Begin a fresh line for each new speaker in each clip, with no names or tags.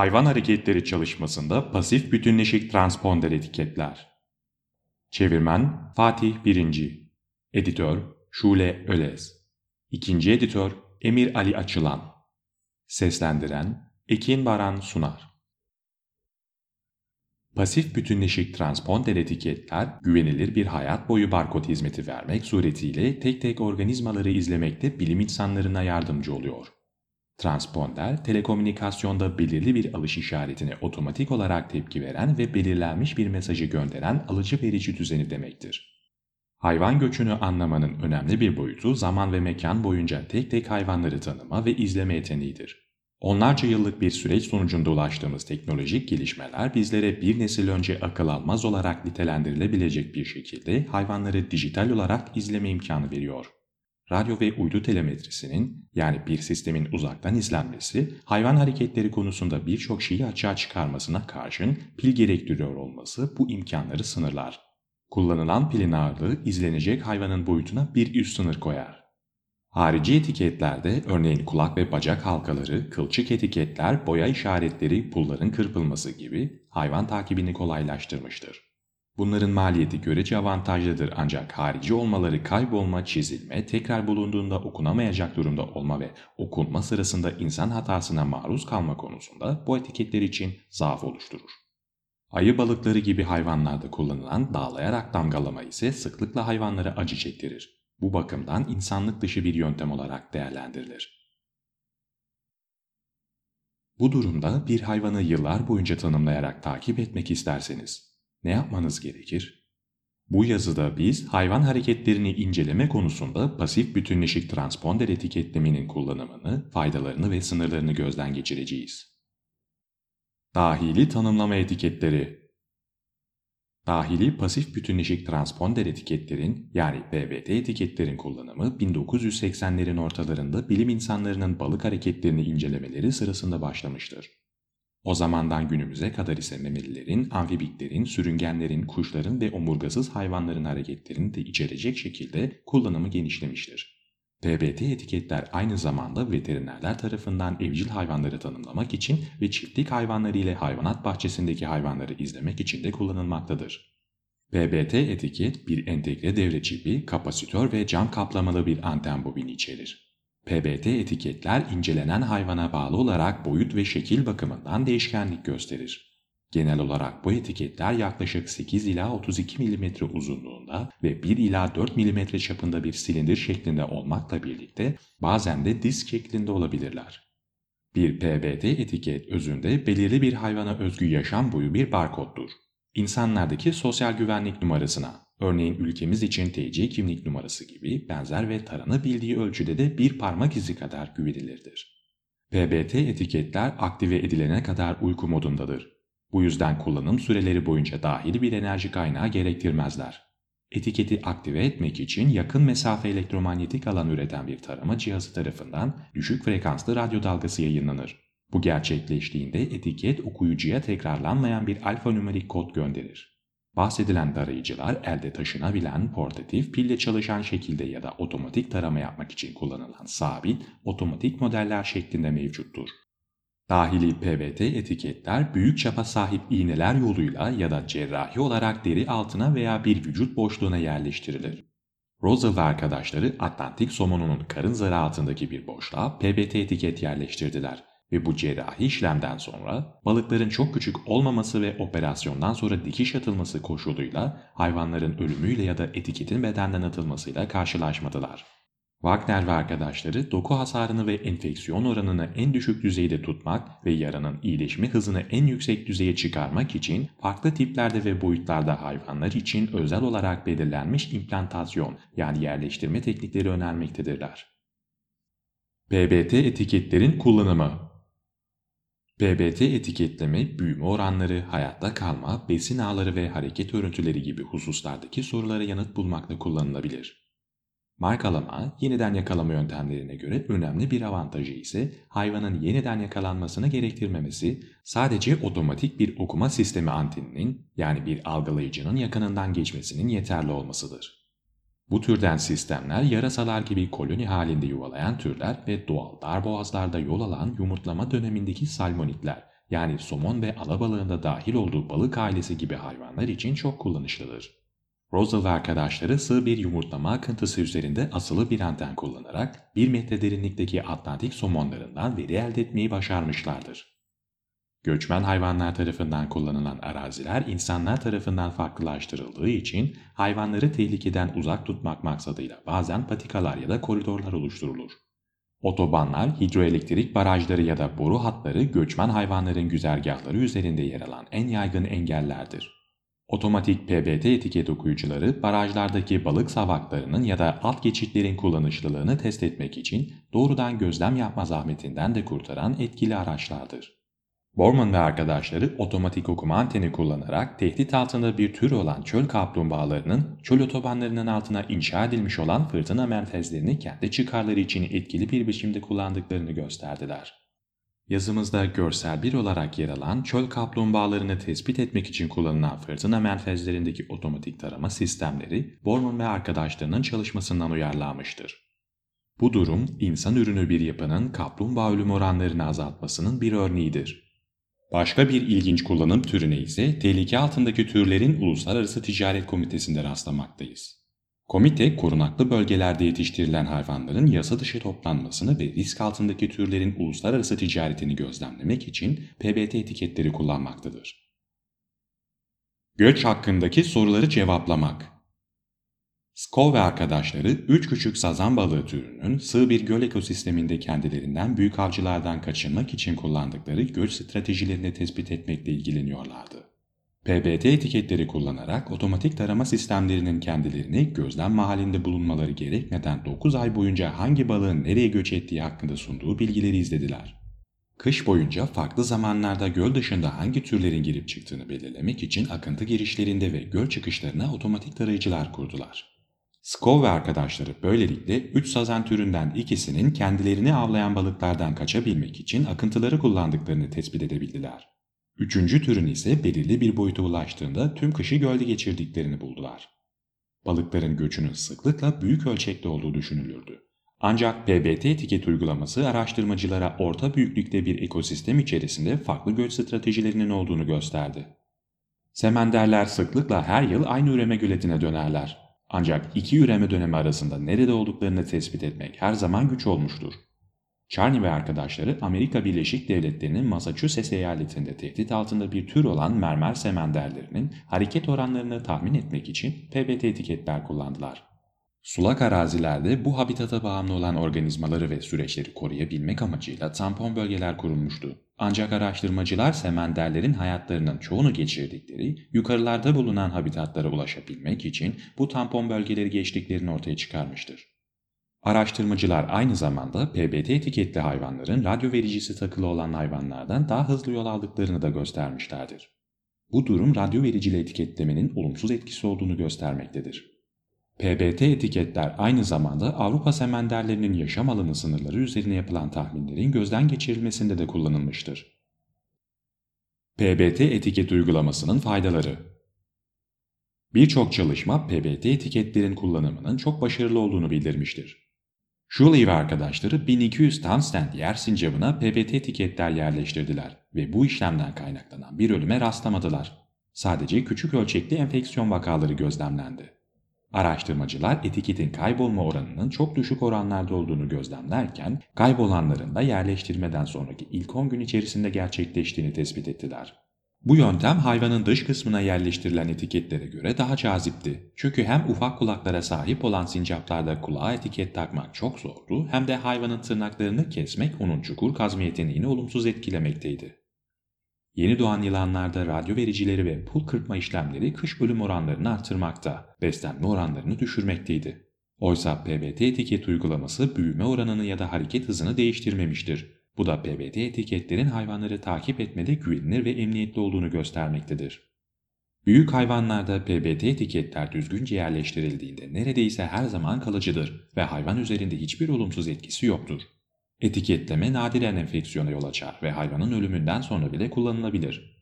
Hayvan hareketleri çalışmasında pasif bütünleşik transponder etiketler. Çevirmen Fatih Birinci Editör Şule Ölez İkinci editör Emir Ali Açılan Seslendiren Ekin Baran Sunar Pasif bütünleşik transponder etiketler güvenilir bir hayat boyu barkod hizmeti vermek suretiyle tek tek organizmaları izlemekte bilim insanlarına yardımcı oluyor. Transponder, telekomünikasyonda belirli bir alış işaretine otomatik olarak tepki veren ve belirlenmiş bir mesajı gönderen alıcı verici düzeni demektir. Hayvan göçünü anlamanın önemli bir boyutu zaman ve mekan boyunca tek tek hayvanları tanıma ve izleme yeteneğidir. Onlarca yıllık bir süreç sonucunda ulaştığımız teknolojik gelişmeler bizlere bir nesil önce akıl almaz olarak nitelendirilebilecek bir şekilde hayvanları dijital olarak izleme imkanı veriyor. Radyo ve uydu telemetrisinin yani bir sistemin uzaktan izlenmesi hayvan hareketleri konusunda birçok şeyi açığa çıkarmasına karşın pil gerektiriyor olması bu imkanları sınırlar. Kullanılan pilin ağırlığı izlenecek hayvanın boyutuna bir üst sınır koyar. Harici etiketlerde örneğin kulak ve bacak halkaları, kılçık etiketler, boya işaretleri, pulların kırpılması gibi hayvan takibini kolaylaştırmıştır. Bunların maliyeti görece avantajlıdır ancak harici olmaları kaybolma, çizilme, tekrar bulunduğunda okunamayacak durumda olma ve okunma sırasında insan hatasına maruz kalma konusunda bu etiketler için zaaf oluşturur. Ayı balıkları gibi hayvanlarda kullanılan dağlayarak damgalama ise sıklıkla hayvanlara acı çektirir. Bu bakımdan insanlık dışı bir yöntem olarak değerlendirilir. Bu durumda bir hayvanı yıllar boyunca tanımlayarak takip etmek isterseniz ne yapmanız gerekir? Bu yazıda biz hayvan hareketlerini inceleme konusunda pasif bütünleşik transponder etiketlemenin kullanımını, faydalarını ve sınırlarını gözden geçireceğiz. Dahili tanımlama etiketleri Dahili pasif bütünleşik transponder etiketlerin yani PBT etiketlerin kullanımı 1980'lerin ortalarında bilim insanlarının balık hareketlerini incelemeleri sırasında başlamıştır. O zamandan günümüze kadar ise memelilerin, amfibiklerin, sürüngenlerin, kuşların ve omurgasız hayvanların hareketlerini de içerecek şekilde kullanımı genişlemiştir. PBT etiketler aynı zamanda veterinerler tarafından evcil hayvanları tanımlamak için ve çiftlik hayvanları ile hayvanat bahçesindeki hayvanları izlemek için de kullanılmaktadır. PBT etiket bir entegre devre çipi, kapasitör ve cam kaplamalı bir anten bobini içerir. PBT etiketler incelenen hayvana bağlı olarak boyut ve şekil bakımından değişkenlik gösterir. Genel olarak bu etiketler yaklaşık 8 ila 32 mm uzunluğunda ve 1 ila 4 mm çapında bir silindir şeklinde olmakla birlikte bazen de disk şeklinde olabilirler. Bir PBT etiket özünde belirli bir hayvana özgü yaşam boyu bir barkoddur. İnsanlardaki sosyal güvenlik numarasına, örneğin ülkemiz için TC kimlik numarası gibi benzer ve taranabildiği ölçüde de bir parmak izi kadar güvenilirdir. PBT etiketler aktive edilene kadar uyku modundadır bu yüzden kullanım süreleri boyunca dahili bir enerji kaynağı gerektirmezler. Etiketi aktive etmek için yakın mesafe elektromanyetik alan üreten bir tarama cihazı tarafından düşük frekanslı radyo dalgası yayınlanır. Bu gerçekleştiğinde etiket okuyucuya tekrarlanmayan bir alfanümerik kod gönderir. Bahsedilen tarayıcılar elde taşınabilen, portatif, pille çalışan şekilde ya da otomatik tarama yapmak için kullanılan sabit, otomatik modeller şeklinde mevcuttur. Dahili PVT etiketler büyük çapa sahip iğneler yoluyla ya da cerrahi olarak deri altına veya bir vücut boşluğuna yerleştirilir. Rosal ve arkadaşları Atlantik somonunun karın zarı altındaki bir boşluğa PBT etiket yerleştirdiler ve bu cerrahi işlemden sonra balıkların çok küçük olmaması ve operasyondan sonra dikiş atılması koşuluyla hayvanların ölümüyle ya da etiketin bedenden atılmasıyla karşılaşmadılar. Wagner ve arkadaşları doku hasarını ve enfeksiyon oranını en düşük düzeyde tutmak ve yaranın iyileşme hızını en yüksek düzeye çıkarmak için farklı tiplerde ve boyutlarda hayvanlar için özel olarak belirlenmiş implantasyon yani yerleştirme teknikleri önermektedirler. PBT etiketlerin kullanımı PBT etiketleme, büyüme oranları, hayatta kalma, besin ağları ve hareket örüntüleri gibi hususlardaki sorulara yanıt bulmakta kullanılabilir. Markalama, yeniden yakalama yöntemlerine göre önemli bir avantajı ise hayvanın yeniden yakalanmasını gerektirmemesi, sadece otomatik bir okuma sistemi anteninin yani bir algılayıcının yakınından geçmesinin yeterli olmasıdır. Bu türden sistemler yarasalar gibi koloni halinde yuvalayan türler ve doğal darboğazlarda yol alan yumurtlama dönemindeki salmonitler yani somon ve alabalığında dahil olduğu balık ailesi gibi hayvanlar için çok kullanışlıdır. Rosal ve arkadaşları sığ bir yumurtlama akıntısı üzerinde asılı bir anten kullanarak 1 metre derinlikteki Atlantik somonlarından veri elde etmeyi başarmışlardır. Göçmen hayvanlar tarafından kullanılan araziler insanlar tarafından farklılaştırıldığı için hayvanları tehlikeden uzak tutmak maksadıyla bazen patikalar ya da koridorlar oluşturulur. Otobanlar, hidroelektrik barajları ya da boru hatları göçmen hayvanların güzergahları üzerinde yer alan en yaygın engellerdir. Otomatik PBT etiket okuyucuları barajlardaki balık savaklarının ya da alt geçitlerin kullanışlılığını test etmek için doğrudan gözlem yapma zahmetinden de kurtaran etkili araçlardır. Borman ve arkadaşları otomatik okuma anteni kullanarak tehdit altında bir tür olan çöl kaplumbağalarının çöl otobanlarının altına inşa edilmiş olan fırtına menfezlerini kendi çıkarları için etkili bir biçimde kullandıklarını gösterdiler. Yazımızda görsel bir olarak yer alan çöl kaplumbağalarını tespit etmek için kullanılan fırtına menfezlerindeki otomatik tarama sistemleri Borman ve arkadaşlarının çalışmasından uyarlanmıştır. Bu durum insan ürünü bir yapının kaplumbağa ölüm oranlarını azaltmasının bir örneğidir. Başka bir ilginç kullanım türüne ise tehlike altındaki türlerin Uluslararası Ticaret Komitesi'nde rastlamaktayız. Komite, korunaklı bölgelerde yetiştirilen hayvanların yasa dışı toplanmasını ve risk altındaki türlerin uluslararası ticaretini gözlemlemek için PBT etiketleri kullanmaktadır. Göç hakkındaki soruları cevaplamak Skov ve arkadaşları üç küçük sazan balığı türünün sığ bir göl ekosisteminde kendilerinden büyük avcılardan kaçınmak için kullandıkları göç stratejilerini tespit etmekle ilgileniyorlardı. PBT etiketleri kullanarak otomatik tarama sistemlerinin kendilerini gözlem mahallinde bulunmaları gerekmeden 9 ay boyunca hangi balığın nereye göç ettiği hakkında sunduğu bilgileri izlediler. Kış boyunca farklı zamanlarda göl dışında hangi türlerin girip çıktığını belirlemek için akıntı girişlerinde ve göl çıkışlarına otomatik tarayıcılar kurdular. Skov ve arkadaşları böylelikle 3 sazan türünden ikisinin kendilerini avlayan balıklardan kaçabilmek için akıntıları kullandıklarını tespit edebildiler. Üçüncü türün ise belirli bir boyuta ulaştığında tüm kışı gölde geçirdiklerini buldular. Balıkların göçünün sıklıkla büyük ölçekte olduğu düşünülürdü. Ancak PBT etiket uygulaması araştırmacılara orta büyüklükte bir ekosistem içerisinde farklı göç stratejilerinin olduğunu gösterdi. Semenderler sıklıkla her yıl aynı üreme göletine dönerler. Ancak iki üreme dönemi arasında nerede olduklarını tespit etmek her zaman güç olmuştur. Charney ve arkadaşları Amerika Birleşik Devletleri'nin Massachusetts eyaletinde tehdit altında bir tür olan mermer semenderlerinin hareket oranlarını tahmin etmek için PBT etiketler kullandılar. Sulak arazilerde bu habitata bağımlı olan organizmaları ve süreçleri koruyabilmek amacıyla tampon bölgeler kurulmuştu. Ancak araştırmacılar semenderlerin hayatlarının çoğunu geçirdikleri yukarılarda bulunan habitatlara ulaşabilmek için bu tampon bölgeleri geçtiklerini ortaya çıkarmıştır. Araştırmacılar aynı zamanda PBT etiketli hayvanların radyo vericisi takılı olan hayvanlardan daha hızlı yol aldıklarını da göstermişlerdir. Bu durum radyo vericili etiketlemenin olumsuz etkisi olduğunu göstermektedir. PBT etiketler aynı zamanda Avrupa semenderlerinin yaşam alanı sınırları üzerine yapılan tahminlerin gözden geçirilmesinde de kullanılmıştır. PBT etiket uygulamasının faydaları Birçok çalışma PBT etiketlerin kullanımının çok başarılı olduğunu bildirmiştir. Shuley ve arkadaşları 1200 Townsend yer sincabına PBT etiketler yerleştirdiler ve bu işlemden kaynaklanan bir ölüme rastlamadılar. Sadece küçük ölçekli enfeksiyon vakaları gözlemlendi. Araştırmacılar etiketin kaybolma oranının çok düşük oranlarda olduğunu gözlemlerken kaybolanların da yerleştirmeden sonraki ilk 10 gün içerisinde gerçekleştiğini tespit ettiler. Bu yöntem hayvanın dış kısmına yerleştirilen etiketlere göre daha cazipti. Çünkü hem ufak kulaklara sahip olan sincaplarda kulağa etiket takmak çok zordu hem de hayvanın tırnaklarını kesmek onun çukur kazma yeteneğini olumsuz etkilemekteydi. Yeni doğan yılanlarda radyo vericileri ve pul kırpma işlemleri kış ölüm oranlarını artırmakta, beslenme oranlarını düşürmekteydi. Oysa PBT etiket uygulaması büyüme oranını ya da hareket hızını değiştirmemiştir. Bu da PBT etiketlerin hayvanları takip etmede güvenilir ve emniyetli olduğunu göstermektedir. Büyük hayvanlarda PBT etiketler düzgünce yerleştirildiğinde neredeyse her zaman kalıcıdır ve hayvan üzerinde hiçbir olumsuz etkisi yoktur. Etiketleme nadiren enfeksiyona yol açar ve hayvanın ölümünden sonra bile kullanılabilir.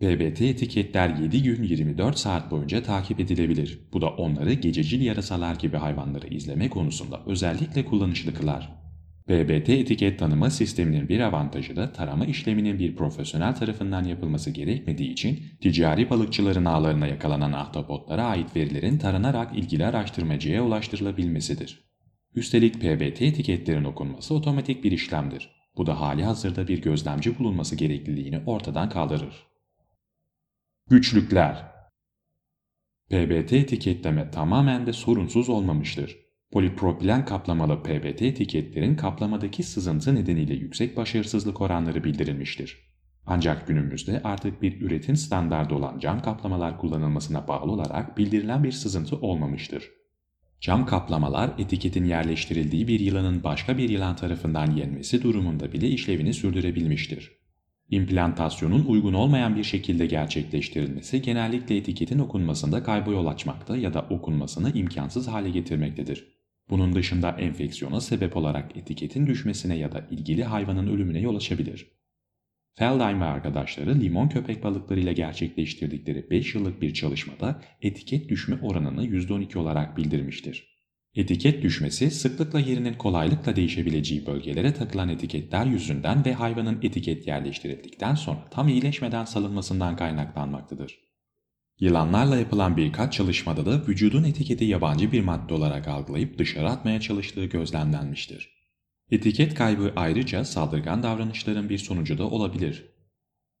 PBT etiketler 7 gün 24 saat boyunca takip edilebilir. Bu da onları gececil yarasalar gibi hayvanları izleme konusunda özellikle kullanışlı kılar. PBT etiket tanıma sisteminin bir avantajı da tarama işleminin bir profesyonel tarafından yapılması gerekmediği için ticari balıkçıların ağlarına yakalanan ahtapotlara ait verilerin taranarak ilgili araştırmacıya ulaştırılabilmesidir. Üstelik PBT etiketlerin okunması otomatik bir işlemdir. Bu da hali hazırda bir gözlemci bulunması gerekliliğini ortadan kaldırır. Güçlükler PBT etiketleme tamamen de sorunsuz olmamıştır. Polipropilen kaplamalı PBT etiketlerin kaplamadaki sızıntı nedeniyle yüksek başarısızlık oranları bildirilmiştir. Ancak günümüzde artık bir üretim standardı olan cam kaplamalar kullanılmasına bağlı olarak bildirilen bir sızıntı olmamıştır. Cam kaplamalar etiketin yerleştirildiği bir yılanın başka bir yılan tarafından yenmesi durumunda bile işlevini sürdürebilmiştir. İmplantasyonun uygun olmayan bir şekilde gerçekleştirilmesi genellikle etiketin okunmasında kayba yol açmakta ya da okunmasını imkansız hale getirmektedir. Bunun dışında enfeksiyona sebep olarak etiketin düşmesine ya da ilgili hayvanın ölümüne yol açabilir. Feldheim ve arkadaşları limon köpek balıklarıyla gerçekleştirdikleri 5 yıllık bir çalışmada etiket düşme oranını %12 olarak bildirmiştir. Etiket düşmesi sıklıkla yerinin kolaylıkla değişebileceği bölgelere takılan etiketler yüzünden ve hayvanın etiket yerleştirildikten sonra tam iyileşmeden salınmasından kaynaklanmaktadır. Yılanlarla yapılan birkaç çalışmada da vücudun etiketi yabancı bir madde olarak algılayıp dışarı atmaya çalıştığı gözlemlenmiştir. Etiket kaybı ayrıca saldırgan davranışların bir sonucu da olabilir.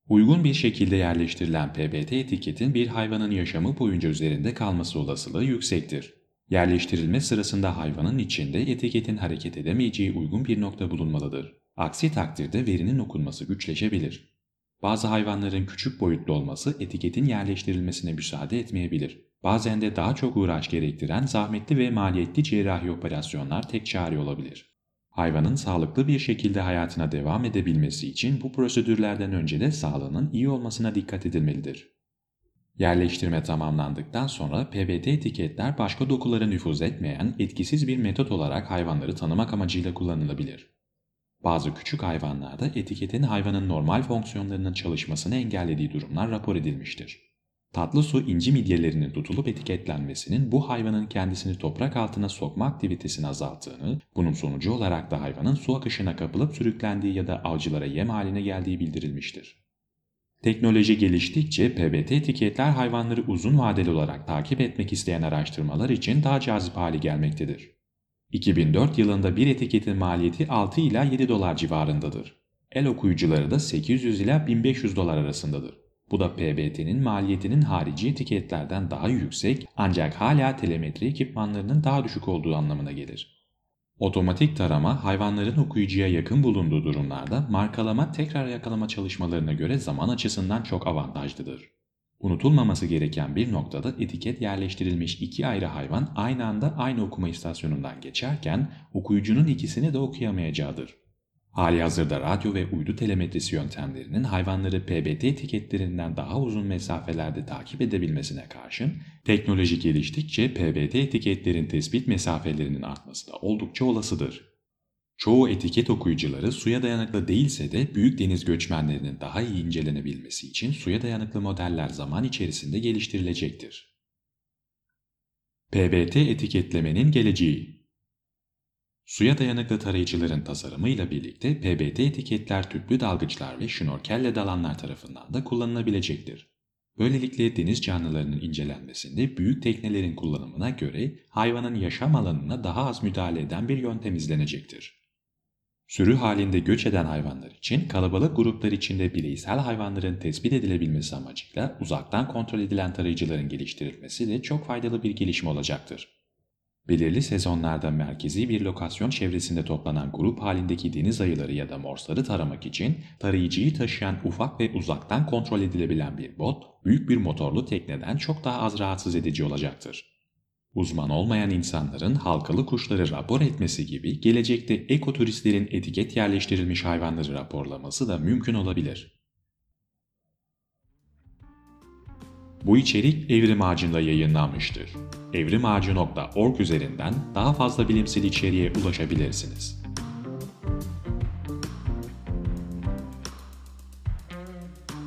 Uygun bir şekilde yerleştirilen PBT etiketin bir hayvanın yaşamı boyunca üzerinde kalması olasılığı yüksektir. Yerleştirilme sırasında hayvanın içinde etiketin hareket edemeyeceği uygun bir nokta bulunmalıdır. Aksi takdirde verinin okunması güçleşebilir. Bazı hayvanların küçük boyutlu olması etiketin yerleştirilmesine müsaade etmeyebilir. Bazen de daha çok uğraş gerektiren zahmetli ve maliyetli cerrahi operasyonlar tek çare olabilir. Hayvanın sağlıklı bir şekilde hayatına devam edebilmesi için bu prosedürlerden önce de sağlığının iyi olmasına dikkat edilmelidir. Yerleştirme tamamlandıktan sonra PBT etiketler başka dokulara nüfuz etmeyen etkisiz bir metot olarak hayvanları tanımak amacıyla kullanılabilir. Bazı küçük hayvanlarda etiketin hayvanın normal fonksiyonlarının çalışmasını engellediği durumlar rapor edilmiştir. Tatlı su inci midyelerinin tutulup etiketlenmesinin bu hayvanın kendisini toprak altına sokma aktivitesini azalttığını, bunun sonucu olarak da hayvanın su akışına kapılıp sürüklendiği ya da avcılara yem haline geldiği bildirilmiştir. Teknoloji geliştikçe PBT etiketler hayvanları uzun vadeli olarak takip etmek isteyen araştırmalar için daha cazip hale gelmektedir. 2004 yılında bir etiketin maliyeti 6 ila 7 dolar civarındadır. El okuyucuları da 800 ila 1500 dolar arasındadır. Bu da PBT'nin maliyetinin harici etiketlerden daha yüksek ancak hala telemetri ekipmanlarının daha düşük olduğu anlamına gelir. Otomatik tarama hayvanların okuyucuya yakın bulunduğu durumlarda markalama tekrar yakalama çalışmalarına göre zaman açısından çok avantajlıdır. Unutulmaması gereken bir noktada etiket yerleştirilmiş iki ayrı hayvan aynı anda aynı okuma istasyonundan geçerken okuyucunun ikisini de okuyamayacağıdır. Hali hazırda radyo ve uydu telemetrisi yöntemlerinin hayvanları PBT etiketlerinden daha uzun mesafelerde takip edebilmesine karşın teknoloji geliştikçe PBT etiketlerin tespit mesafelerinin artması da oldukça olasıdır. Çoğu etiket okuyucuları suya dayanıklı değilse de büyük deniz göçmenlerinin daha iyi incelenebilmesi için suya dayanıklı modeller zaman içerisinde geliştirilecektir. PBT etiketlemenin geleceği Suya dayanıklı tarayıcıların tasarımıyla birlikte PBT etiketler tüplü dalgıçlar ve şnorkelle dalanlar tarafından da kullanılabilecektir. Böylelikle deniz canlılarının incelenmesinde büyük teknelerin kullanımına göre hayvanın yaşam alanına daha az müdahale eden bir yöntem izlenecektir. Sürü halinde göç eden hayvanlar için kalabalık gruplar içinde bireysel hayvanların tespit edilebilmesi amacıyla uzaktan kontrol edilen tarayıcıların geliştirilmesi de çok faydalı bir gelişme olacaktır. Belirli sezonlarda merkezi bir lokasyon çevresinde toplanan grup halindeki deniz ayıları ya da morsları taramak için tarayıcıyı taşıyan ufak ve uzaktan kontrol edilebilen bir bot, büyük bir motorlu tekneden çok daha az rahatsız edici olacaktır. Uzman olmayan insanların halkalı kuşları rapor etmesi gibi gelecekte ekoturistlerin etiket yerleştirilmiş hayvanları raporlaması da mümkün olabilir. Bu içerik Evrim Ağacı'nda yayınlanmıştır. evrimağacı.org üzerinden daha fazla bilimsel içeriğe ulaşabilirsiniz.